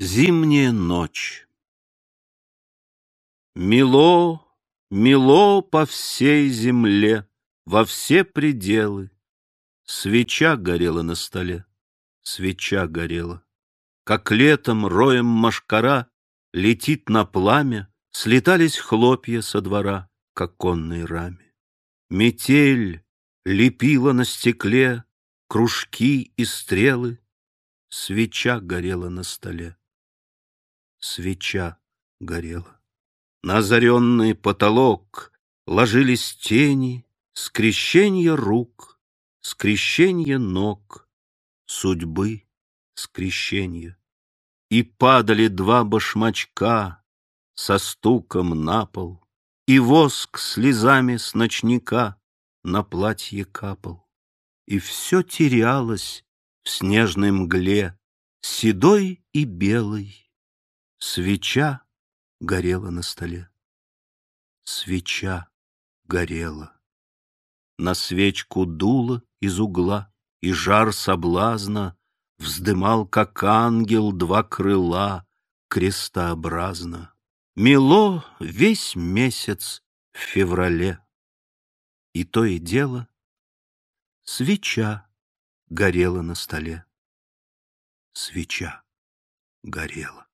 Зимняя ночь. Мило, мило по всей земле, во все пределы. Свеча горела на столе, свеча горела. Как летом роем машкара летит на пламя, Слетались хлопья со двора к конной раме. Метель лепила на стекле кружки и стрелы, Свеча горела на столе свеча горела. На озаренный потолок ложились тени, скрещение рук, скрещение ног, судьбы скрещение. И падали два башмачка со стуком на пол, и воск слезами с ночника на платье капал. И все терялось в снежной мгле, седой и белой, Свеча горела на столе. Свеча горела. На свечку дуло из угла, и жар соблазна Вздымал, как ангел, два крыла крестообразно. Мело весь месяц в феврале. И то и дело свеча горела на столе. Свеча горела.